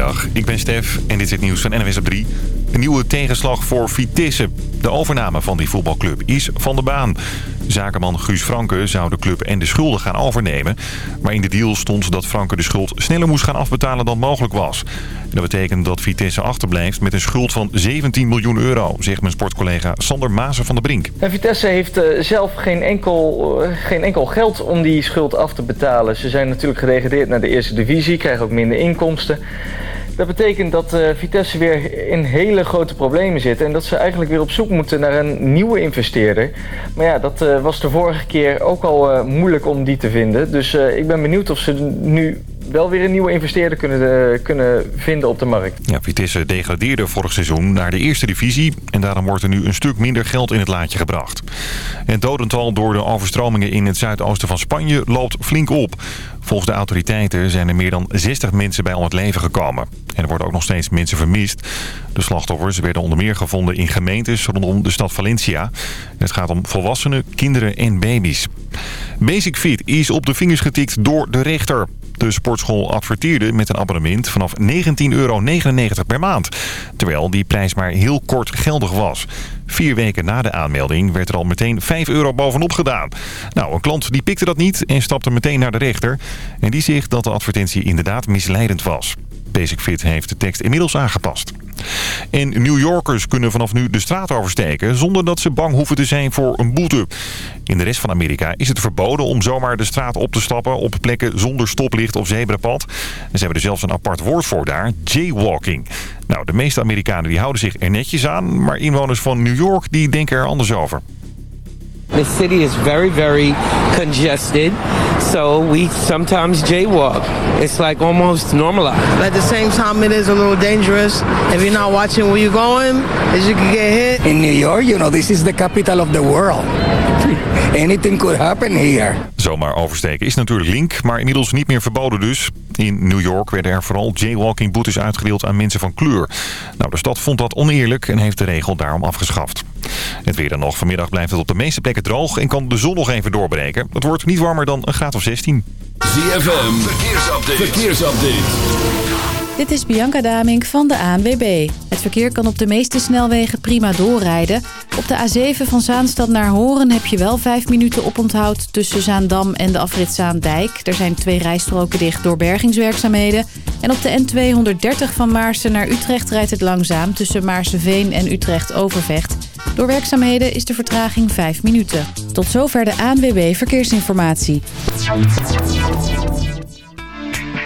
Goedemiddag, ik ben Stef en dit is het nieuws van NWS op 3. Een nieuwe tegenslag voor Vitesse. De overname van die voetbalclub is van de baan. Zakenman Guus Franke zou de club en de schulden gaan overnemen. Maar in de deal stond dat Franke de schuld sneller moest gaan afbetalen dan mogelijk was. dat betekent dat Vitesse achterblijft met een schuld van 17 miljoen euro, zegt mijn sportcollega Sander Mazen van der Brink. En Vitesse heeft eh, zelf geen enkel, eh, geen enkel geld om die schuld af te betalen. Ze zijn natuurlijk gedegradeerd naar de eerste divisie, krijgen ook minder inkomsten. Dat betekent dat uh, Vitesse weer in hele grote problemen zit. En dat ze eigenlijk weer op zoek moeten naar een nieuwe investeerder. Maar ja, dat uh, was de vorige keer ook al uh, moeilijk om die te vinden. Dus ik ben benieuwd of ze nu wel weer een nieuwe investeerder kunnen, kunnen vinden op de markt. Ja, Vitesse degradeerde vorig seizoen naar de eerste divisie. En daarom wordt er nu een stuk minder geld in het laadje gebracht. Het dodental door de overstromingen in het zuidoosten van Spanje loopt flink op. Volgens de autoriteiten zijn er meer dan 60 mensen bij om het leven gekomen. En er worden ook nog steeds mensen vermist. De slachtoffers werden onder meer gevonden in gemeentes rondom de stad Valencia. Het gaat om volwassenen, kinderen en baby's. Basic Fit is op de vingers getikt door de rechter. De sportschool adverteerde met een abonnement vanaf 19,99 euro per maand. Terwijl die prijs maar heel kort geldig was. Vier weken na de aanmelding werd er al meteen 5 euro bovenop gedaan. Nou, een klant die pikte dat niet en stapte meteen naar de rechter. En die zegt dat de advertentie inderdaad misleidend was. Basic Fit heeft de tekst inmiddels aangepast. En New Yorkers kunnen vanaf nu de straat oversteken zonder dat ze bang hoeven te zijn voor een boete. In de rest van Amerika is het verboden om zomaar de straat op te stappen op plekken zonder stoplicht of zebrapad. En ze hebben er zelfs een apart woord voor daar, jaywalking. Nou, de meeste Amerikanen die houden zich er netjes aan, maar inwoners van New York die denken er anders over. The city is very, very congested, so we sometimes jaywalk. It's like almost normalized. At the same time, it is a little dangerous. If you're not watching where you're going, as you can get hit. In New York, you know, this is the capital of the world. Anything could happen here. Zomaar oversteken is natuurlijk link, maar inmiddels niet meer verboden dus. In New York werden er vooral jaywalking boetes uitgedeeld aan mensen van kleur. Nou, de stad vond dat oneerlijk en heeft de regel daarom afgeschaft. Het weer dan nog. Vanmiddag blijft het op de meeste plekken droog en kan de zon nog even doorbreken. Het wordt niet warmer dan een graad of 16. ZFM, verkeersupdate. verkeersupdate. Dit is Bianca Damink van de ANWB. Het verkeer kan op de meeste snelwegen prima doorrijden. Op de A7 van Zaanstad naar Horen heb je wel 5 minuten oponthoud... tussen Zaandam en de afrit Zaandijk. Er zijn twee rijstroken dicht door bergingswerkzaamheden. En op de N230 van Maarsen naar Utrecht rijdt het langzaam... tussen Maarseveen en Utrecht-Overvecht. Door werkzaamheden is de vertraging 5 minuten. Tot zover de ANWB Verkeersinformatie.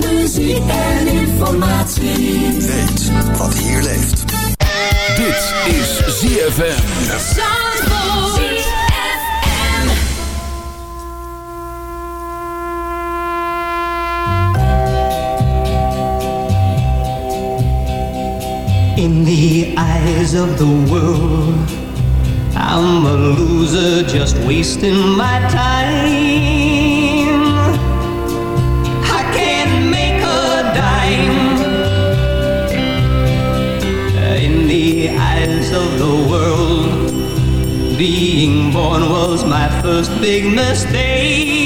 muziek en informatie. Weet wat hier leeft. Dit is ZFM. In the eyes of the world, I'm a loser just wasting my time. Of the world. Being born was my first big mistake.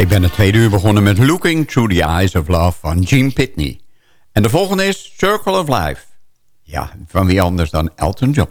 Ik ben het tweede uur begonnen met Looking Through the Eyes of Love van Gene Pitney. En de volgende is Circle of Life. Ja, van wie anders dan Elton John.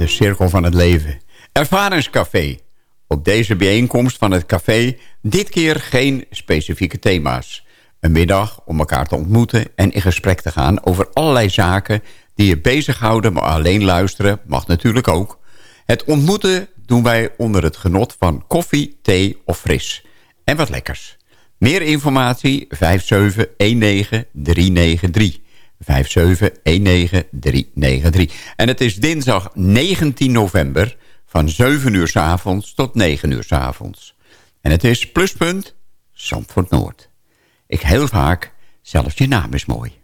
De cirkel van het leven. Ervaringscafé. Op deze bijeenkomst van het café dit keer geen specifieke thema's. Een middag om elkaar te ontmoeten en in gesprek te gaan... over allerlei zaken die je bezighouden, maar alleen luisteren mag natuurlijk ook. Het ontmoeten doen wij onder het genot van koffie, thee of fris. En wat lekkers. Meer informatie 5719393. 5719393. En het is dinsdag 19 november van 7 uur s avonds tot 9 uur s avonds. En het is pluspunt Zandvoort Noord. Ik heel vaak, zelfs je naam is mooi.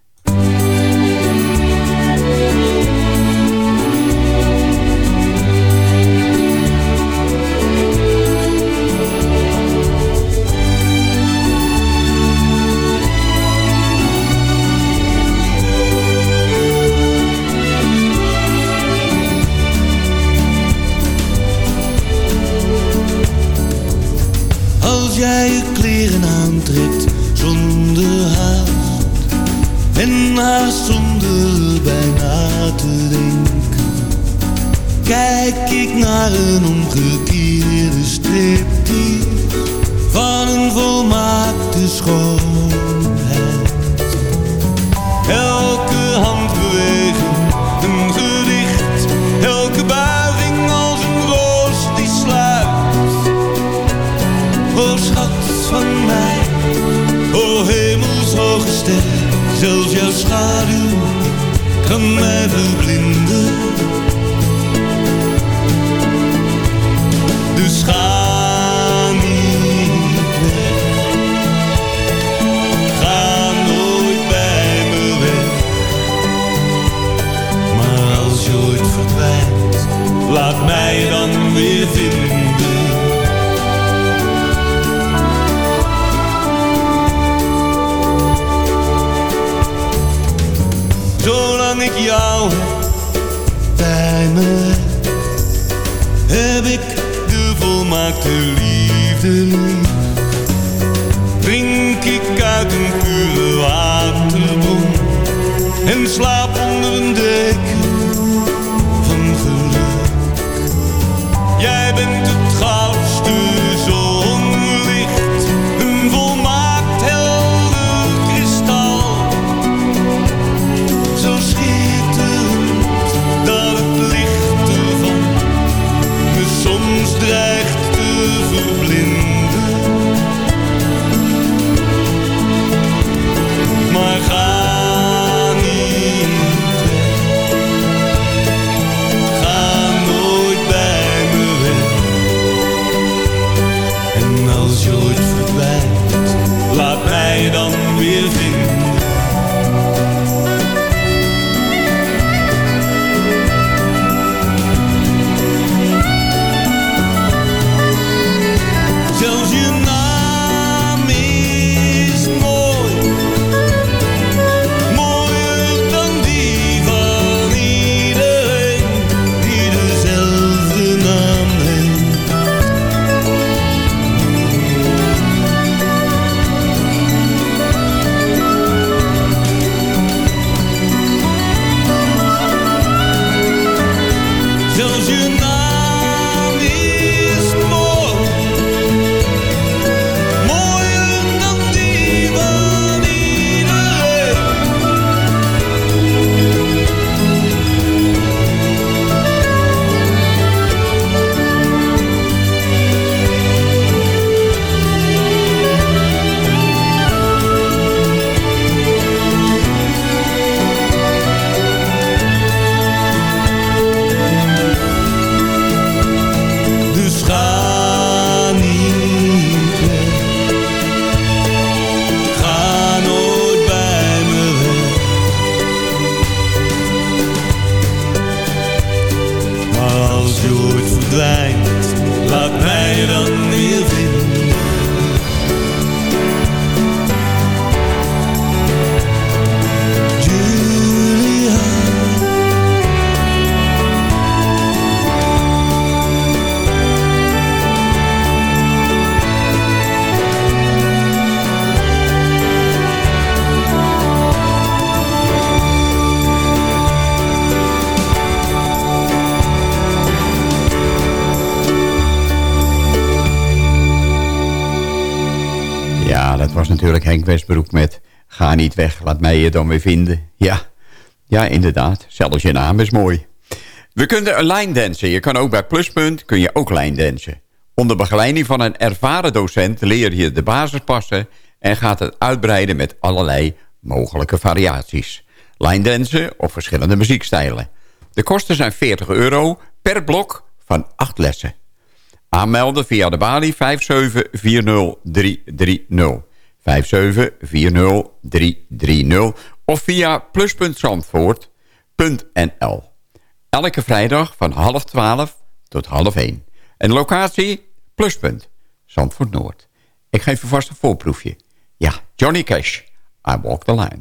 Henk Westbroek met... Ga niet weg, laat mij je dan weer vinden. Ja, ja inderdaad. Zelfs je naam is mooi. We kunnen line dansen. Je kan ook bij Pluspunt kun je ook line dansen. Onder begeleiding van een ervaren docent leer je de basis passen... en gaat het uitbreiden met allerlei mogelijke variaties. Line dansen of verschillende muziekstijlen. De kosten zijn 40 euro per blok van 8 lessen. Aanmelden via de balie 5740330. 5740330 of via plus.zandvoort.nl. Elke vrijdag van half 12 tot half 1. En locatie Pluspunt, Zandvoort Noord. Ik geef je vast een voorproefje. Ja, Johnny Cash, I Walk the Line.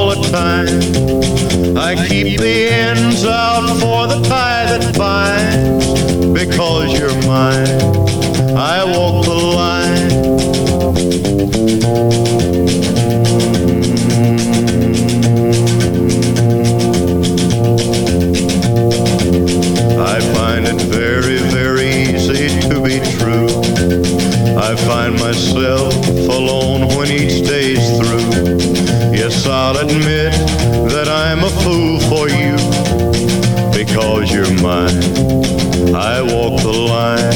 time. I keep the ends out for the tie that binds. Because you're mine, I walk the line. I find it very, very easy to be true. I find myself alone when each day's through. Yes, I'll admit that I'm a fool for you because you're mine. I walk the line.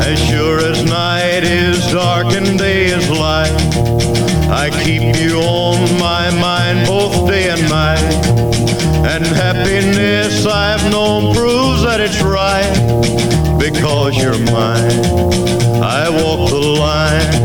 As sure as night is dark and day is light, I keep you on my mind both day and night. And happiness I've known proves that it's right because you're mine. I walk the line.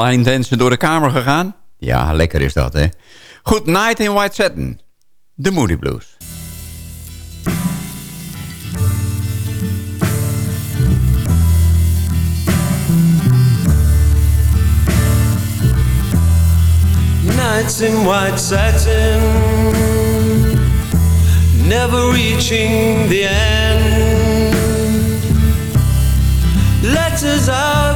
Line dansen door de kamer gegaan? Ja, lekker is dat, hè? Goed, Night in White Satin. De Moody Blues. Nights in white satin, never reaching the end. Letters I've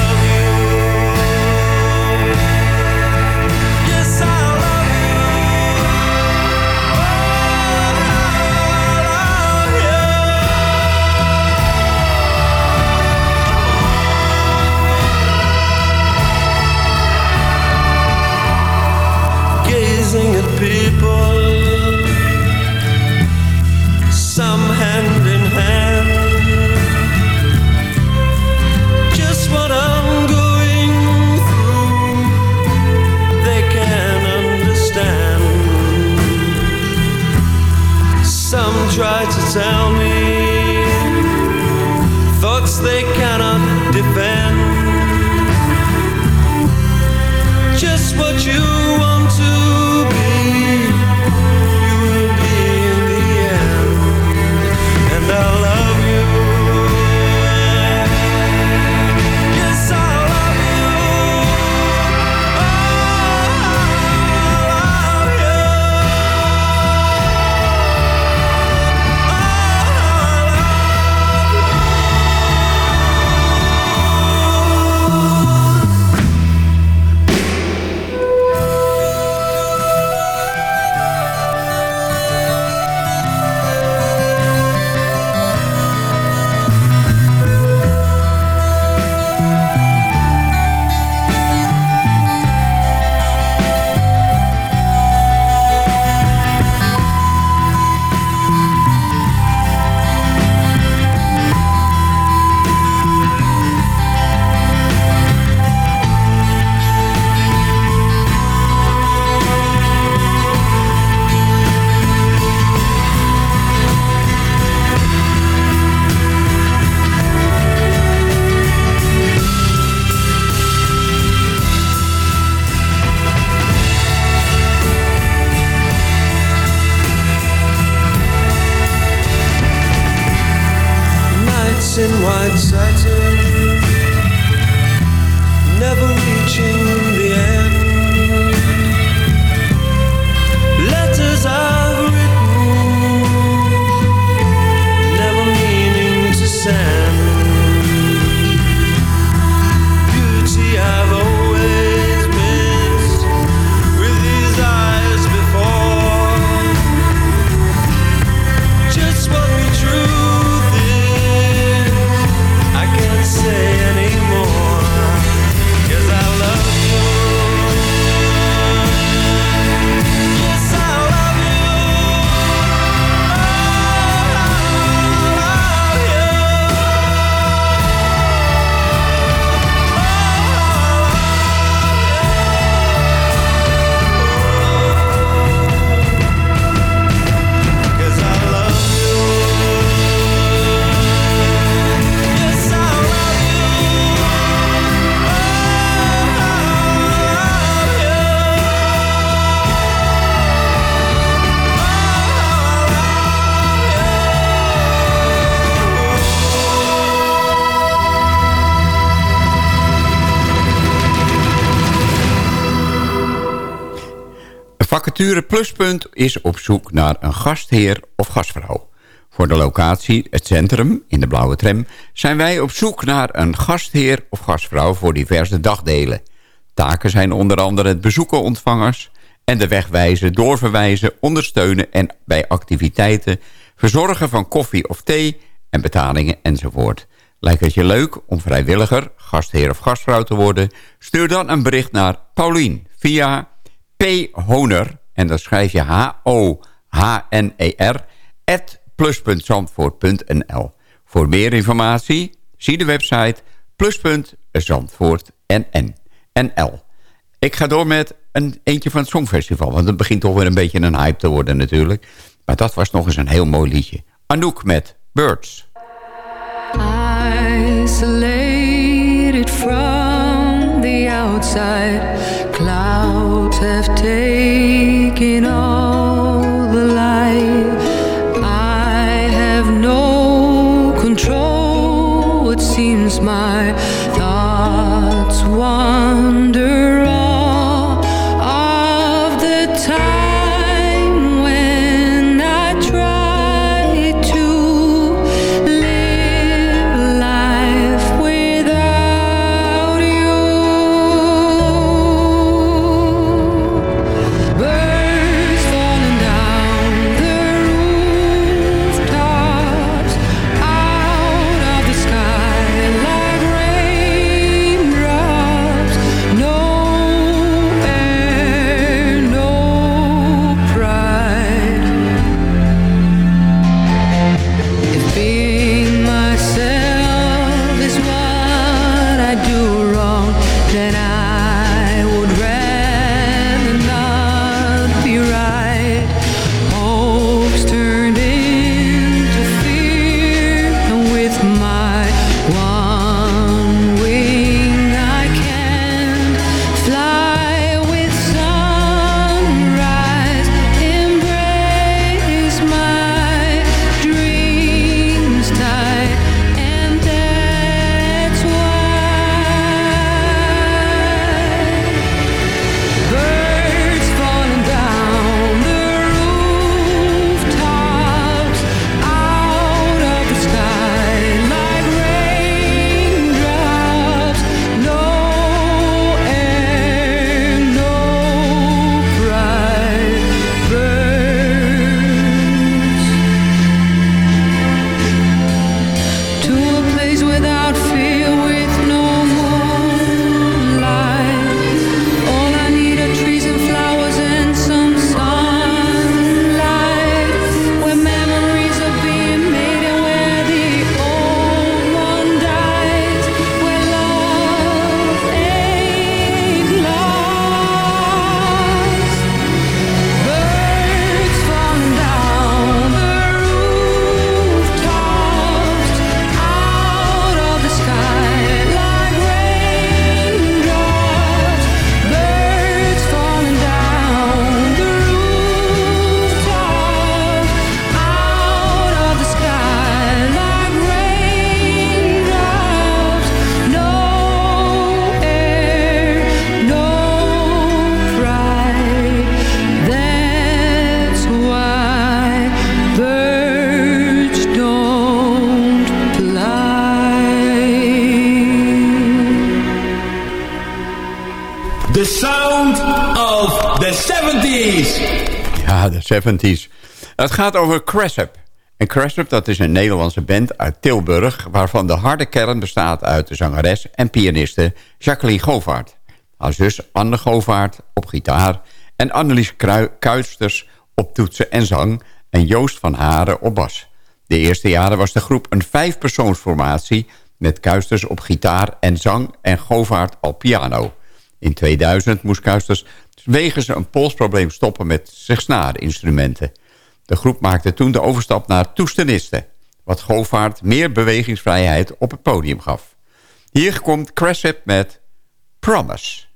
Vacature Pluspunt is op zoek naar een gastheer of gastvrouw. Voor de locatie, het centrum, in de blauwe tram... zijn wij op zoek naar een gastheer of gastvrouw voor diverse dagdelen. Taken zijn onder andere het bezoeken ontvangers... en de wegwijzen, doorverwijzen, ondersteunen... en bij activiteiten verzorgen van koffie of thee... en betalingen enzovoort. Lijkt het je leuk om vrijwilliger, gastheer of gastvrouw te worden? Stuur dan een bericht naar Paulien via P-Honer, en dan schrijf je H-O-H-N-E-R, at plus.zandvoort.nl. Voor meer informatie zie de website plus.zandvoort.nl. Ik ga door met een eentje van het Songfestival, want het begint toch weer een beetje een hype te worden natuurlijk. Maar dat was nog eens een heel mooi liedje. Anouk met Birds. Isolated from the outside, clouds have taken all 70s. Het gaat over Cressip. En Cressip, dat is een Nederlandse band uit Tilburg... waarvan de harde kern bestaat uit de zangeres en pianiste Jacqueline Govaert. Haar zus Anne Govaert op gitaar... en Annelies Kuisters op toetsen en zang... en Joost van Haren op bas. De eerste jaren was de groep een vijfpersoonsformatie... met Kuisters op gitaar en zang en Govaert op piano. In 2000 moest Kuisters wegens een polsprobleem stoppen met snaarinstrumenten. De groep maakte toen de overstap naar toestenisten... wat Govaert meer bewegingsvrijheid op het podium gaf. Hier komt Cressip met Promise.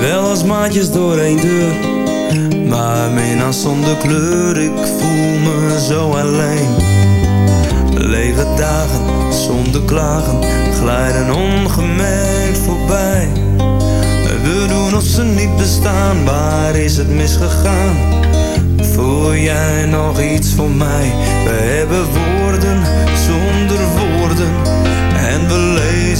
Wel als maatjes door één deur, maar minnaar zonder kleur, ik voel me zo alleen. Lege dagen, zonder klagen, glijden ongemerkt voorbij. We doen of ze niet bestaan, waar is het misgegaan? Voel jij nog iets voor mij? We hebben woorden zonder woorden. En we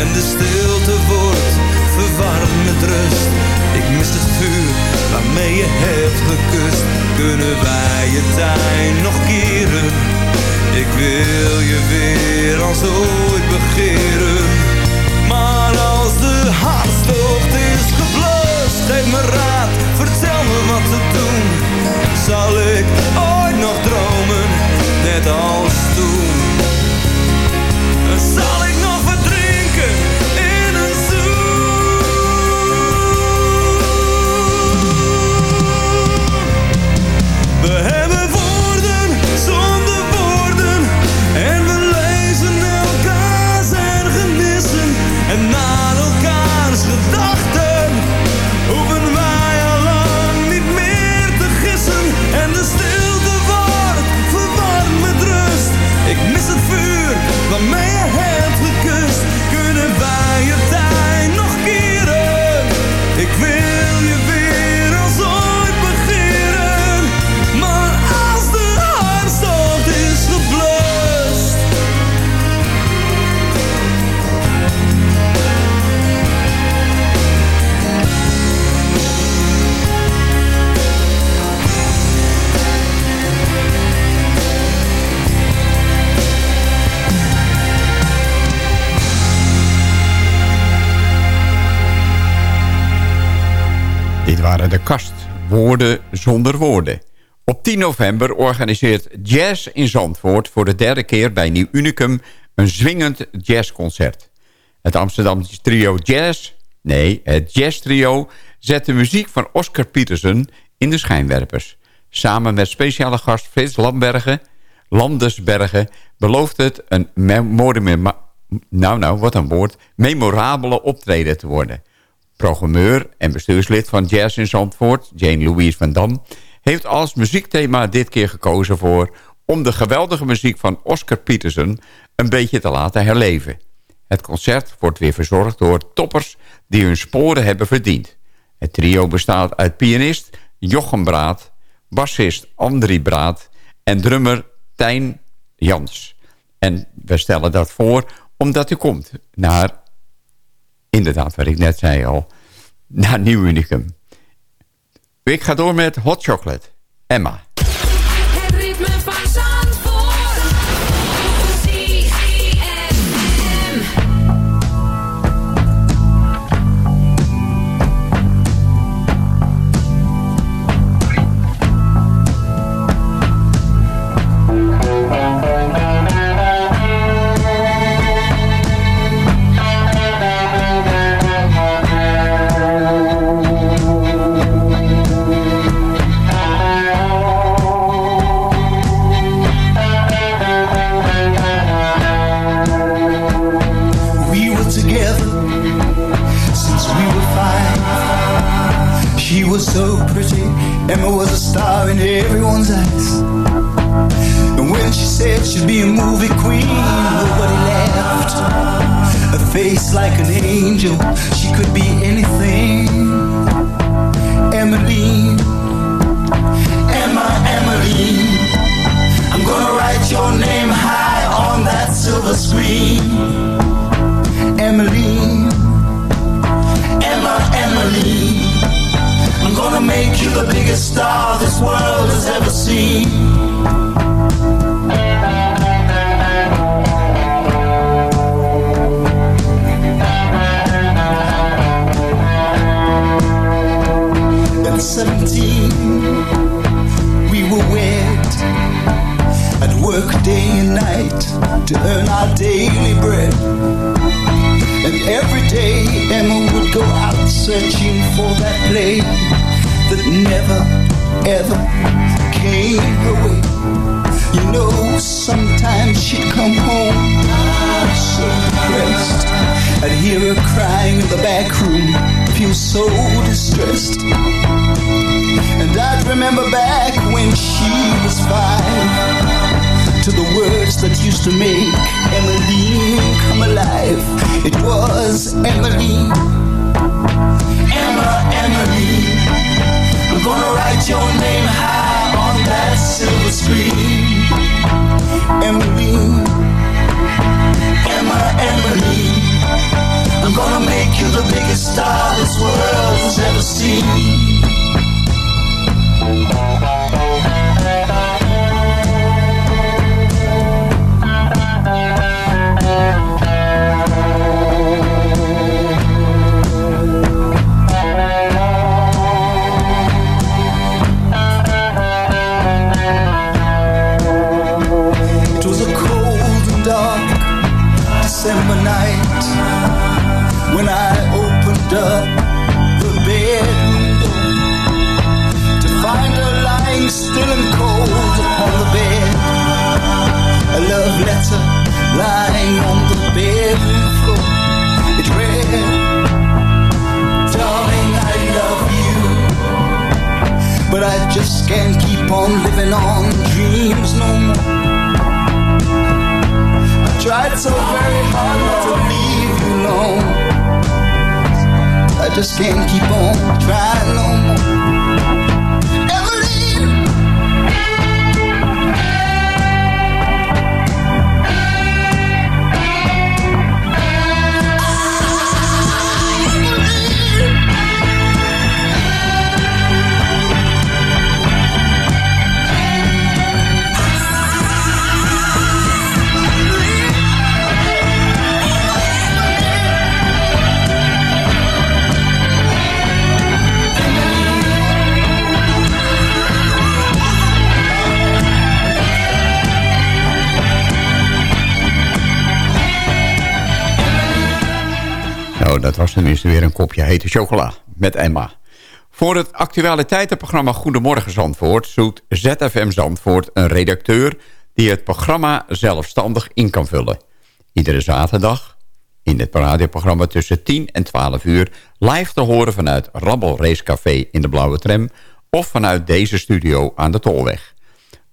en de stilte wordt verwarmd met rust. Ik mis het vuur waarmee je hebt gekust. Kunnen wij je tuin nog keren? Ik wil je weer als ooit de kast. Woorden zonder woorden. Op 10 november organiseert Jazz in Zandvoort... voor de derde keer bij Nieuw Unicum een zwingend jazzconcert. Het Amsterdamse trio Jazz... nee, het Jazz Trio... zet de muziek van Oscar Peterson in de schijnwerpers. Samen met speciale gast Frits Lambergen... Landesbergen belooft het een nou nou, wat een woord, memorabele optreden te worden. Programmeur en bestuurslid van Jazz in Zandvoort, Jane Louise van Dam... heeft als muziekthema dit keer gekozen voor... om de geweldige muziek van Oscar Peterson een beetje te laten herleven. Het concert wordt weer verzorgd door toppers die hun sporen hebben verdiend. Het trio bestaat uit pianist Jochem Braat, bassist Andrie Braat... en drummer Tijn Jans. En we stellen dat voor omdat u komt naar inderdaad, wat ik net zei al, naar Nieuw Unicum. Ik ga door met Hot Chocolate. Emma. She be a movie queen, nobody laughed. A face like an angel, she could be anything. Emmeline, Emma, Emmeline. I'm gonna write your name high on that silver screen. Emily. Emma, Emmeline. I'm gonna make you the biggest star this world has ever seen. Emma would go out searching for that play that never, ever came her way. You know, sometimes she'd come home so depressed. I'd hear her crying in the back room, feel so distressed. And I'd remember back when she was five to the words that used to make Emily come alive. It was Emily, Emma, Emily. I'm gonna write your name high on that silver screen. Emily, Emma, Emmeline. I'm gonna make you the biggest star this world has ever seen. Up the door to find her lying still and cold the bed. A love letter lying on the bedroom floor. It read, Darling, I love you, but I just can't keep on living on dreams no more. I tried so very hard not to leave you alone. I just can't keep on trying no more. Nou, dat was tenminste weer een kopje hete chocola met Emma. Voor het actualiteitenprogramma Goedemorgen Zandvoort... zoekt ZFM Zandvoort een redacteur... die het programma zelfstandig in kan vullen. Iedere zaterdag in het radioprogramma tussen 10 en 12 uur... live te horen vanuit Rabbel Racecafé in de Blauwe Tram... of vanuit deze studio aan de Tolweg.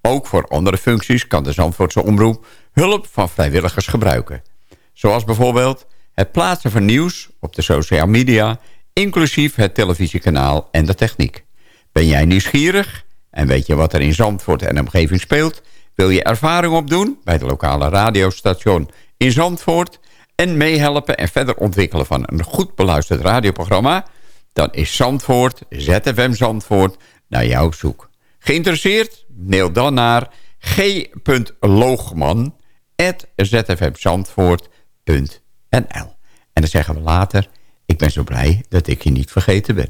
Ook voor andere functies kan de Zandvoortse omroep... hulp van vrijwilligers gebruiken. Zoals bijvoorbeeld het plaatsen van nieuws op de social media... inclusief het televisiekanaal en de techniek. Ben jij nieuwsgierig en weet je wat er in Zandvoort en omgeving speelt... wil je ervaring opdoen bij de lokale radiostation in Zandvoort... en meehelpen en verder ontwikkelen van een goed beluisterd radioprogramma... dan is Zandvoort, ZFM Zandvoort, naar jouw zoek. Geïnteresseerd? Mail dan naar g.loogman.zfmzandvoort.nl En dan zeggen we later... ik ben zo blij dat ik je niet vergeten ben.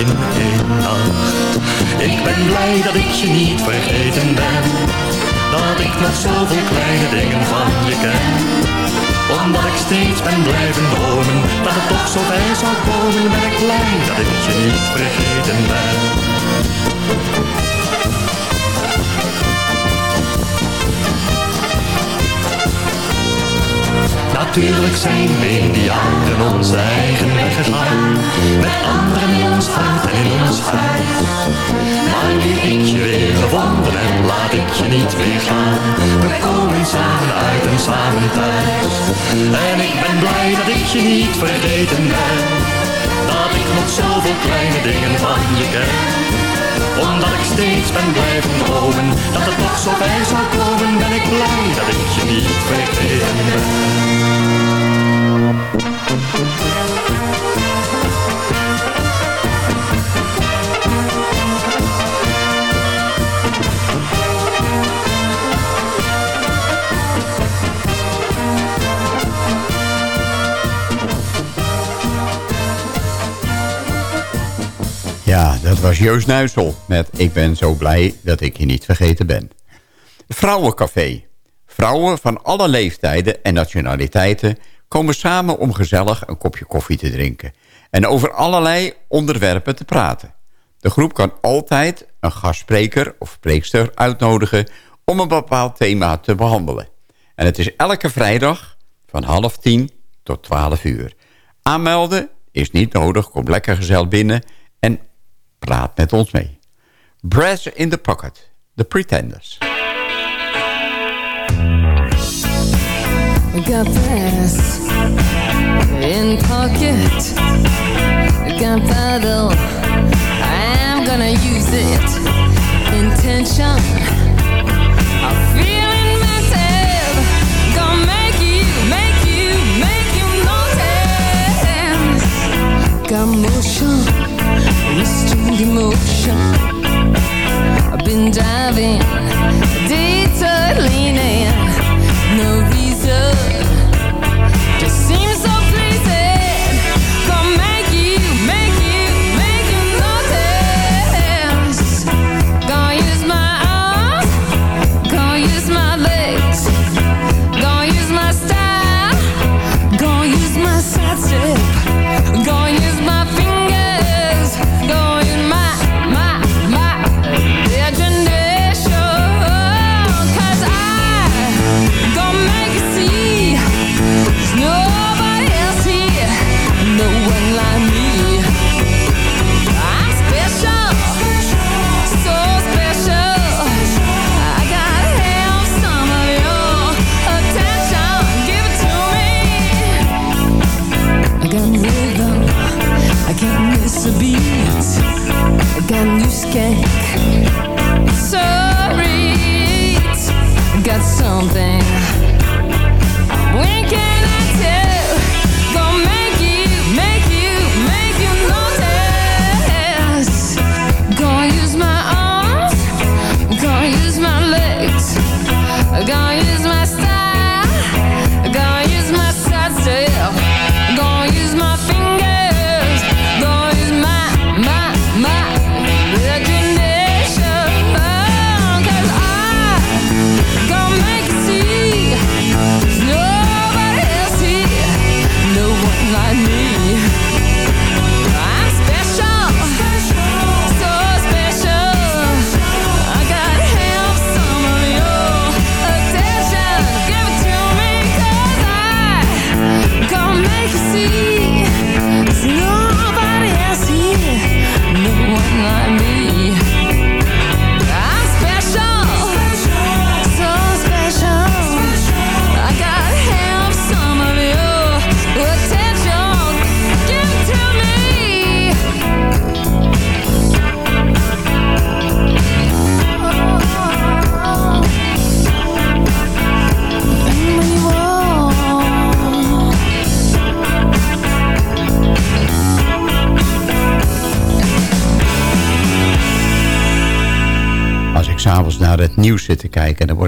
In één nacht. Ik ben blij dat ik je niet vergeten ben. Dat ik nog zoveel kleine dingen van je ken. Omdat ik steeds ben blijven dromen Dat het toch zo bij zou komen Ben ik blij dat ik je niet vergeten ben Natuurlijk zijn we in die jaren onze eigen weg gegaan. Met anderen in ons hart en in ons huis. Maar nu ik je weer gevonden en laat ik je niet weer gaan. We komen samen uit en samen thuis. En ik ben blij dat ik je niet vergeten ben. Dat ik nog zoveel kleine dingen van je ken omdat ik steeds ben blijven dromen Dat het nog zo bij zou komen Ben ik blij dat ik je niet vergeten ben dat was Joost Nuisel met Ik ben zo blij dat ik je niet vergeten ben. Vrouwencafé. Vrouwen van alle leeftijden en nationaliteiten komen samen om gezellig een kopje koffie te drinken. En over allerlei onderwerpen te praten. De groep kan altijd een gastspreker of spreekster uitnodigen om een bepaald thema te behandelen. En het is elke vrijdag van half tien tot twaalf uur. Aanmelden is niet nodig, kom lekker gezellig binnen en praat met ons mee. Brass in the Pocket, The Pretenders. Got brass in pocket. Paddle. I'm gonna use it.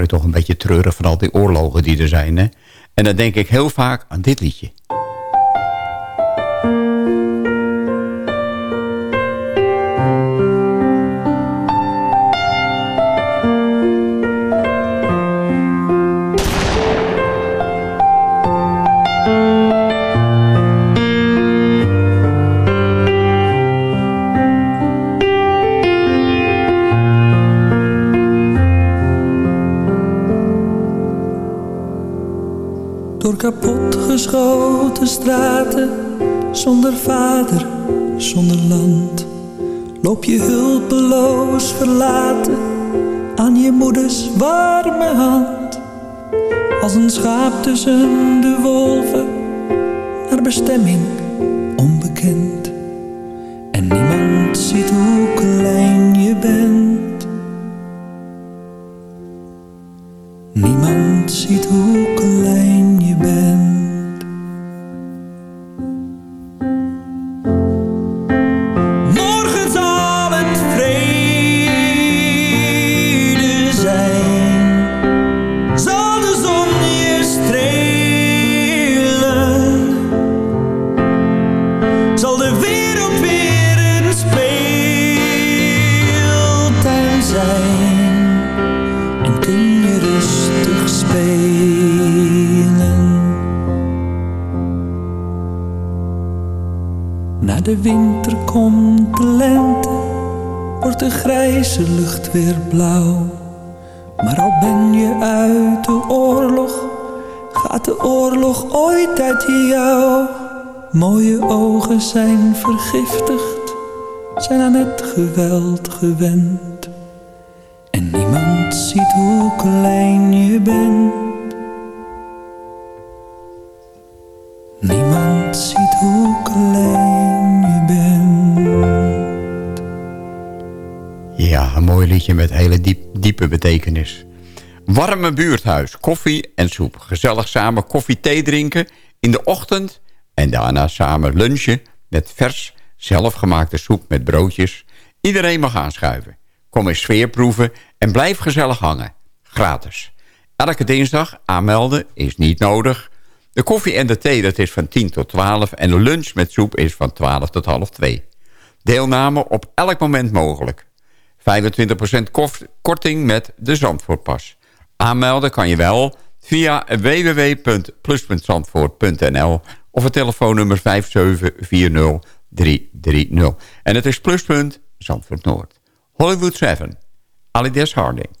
Toch een beetje treurig van al die oorlogen die er zijn. Hè? En dan denk ik heel vaak aan dit liedje. Zonder land. Loop je hulpeloos verlaten aan je moeders warme hand. Als een schaap tussen de wolven, naar bestemming onbekend. En niemand ziet hoe klein je bent. Niemand ziet hoe klein je bent. Geweld gewend. En niemand ziet hoe klein je bent. Niemand ziet hoe klein je bent. Ja, een mooi liedje met hele diep, diepe betekenis. Warme buurthuis, koffie en soep. Gezellig samen koffie, thee drinken in de ochtend... en daarna samen lunchen met vers, zelfgemaakte soep met broodjes. Iedereen mag aanschuiven. Kom eens sfeer proeven en blijf gezellig hangen. Gratis. Elke dinsdag aanmelden is niet nodig. De koffie en de thee dat is van 10 tot 12... en de lunch met soep is van 12 tot half 2. Deelname op elk moment mogelijk. 25% kof- korting met de Zandvoortpas. Aanmelden kan je wel via www.plus.zandvoort.nl of het telefoonnummer 5740330. En het is Pluspunt Zandvoort Noord. Hollywood 7. Alides Harding.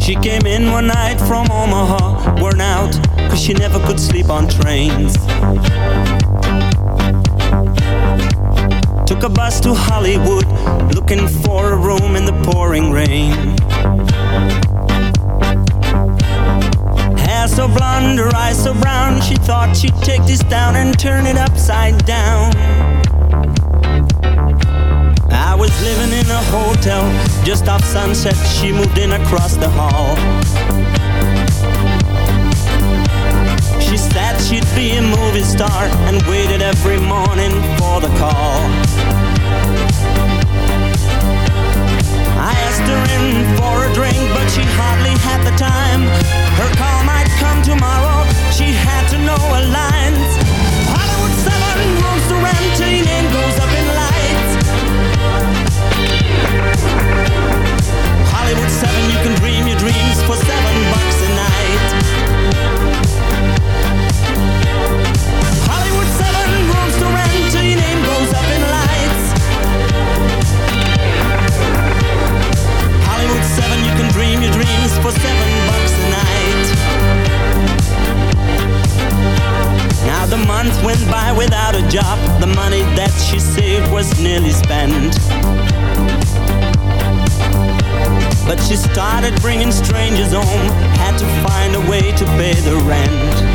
She came in one night from Omaha, worn out, cause she never could sleep on trains. Took a bus to Hollywood, looking for a room in the pouring rain. So blonde, her eyes so brown, she thought she'd take this down and turn it upside down. I was living in a hotel just off sunset. She moved in across the hall. She said she'd be a movie star and waited every morning for the call. I asked her in for a drink, but she hardly had the time. Her call might come tomorrow. She had to know her lines. Now the month went by without a job. The money that she saved was nearly spent. But she started bringing strangers home. Had to find a way to pay the rent.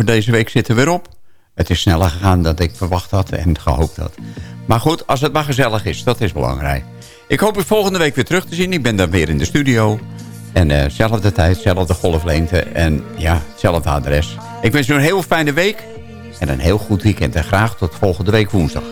Voor deze week zit er weer op. Het is sneller gegaan dan ik verwacht had en gehoopt had. Maar goed, als het maar gezellig is, dat is belangrijk. Ik hoop u volgende week weer terug te zien. Ik ben dan weer in de studio. En zelfde tijd, zelfde golflengte en ja, hetzelfde adres. Ik wens u een heel fijne week en een heel goed weekend. En graag tot volgende week woensdag.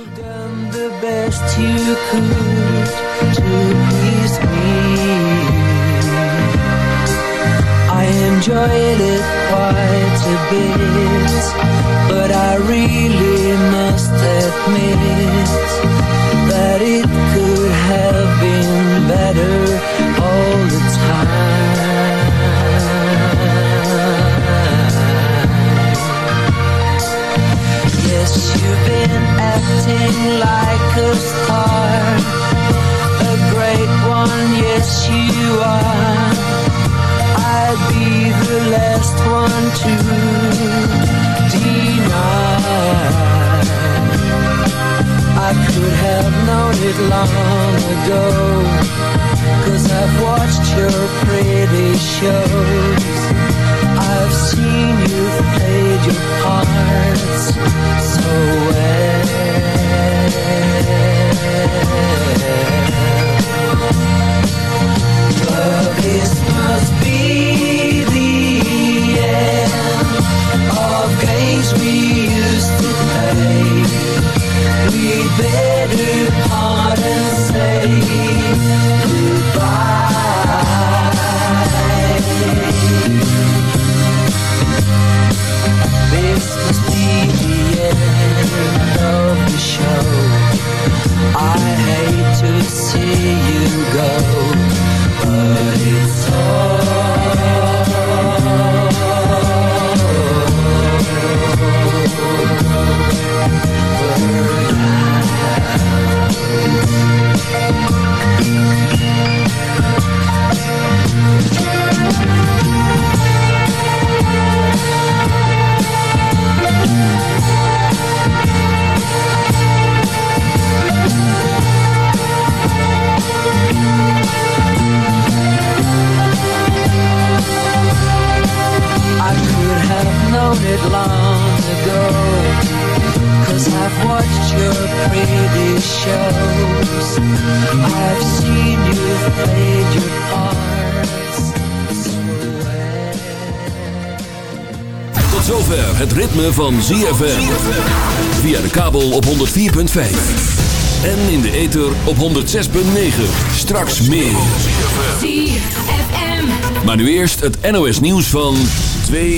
Enjoyed it quite a bit, but I really must admit that it could have been better all the time. Yes, you've been acting like a star, a great one. Yes, you are. I'd be the last one to deny. I could have known it long ago, cause I've watched your pretty shows. I've seen you've played your parts so well. See you go, but it's I long ago. Cause I've watched your pretty shows. I've seen you've played your parts so Tot zover het ritme van ZFM. Via de kabel op 104.5. En in de ether op 106.9. Straks meer. ZFM. Maar nu eerst het NOS nieuws van 2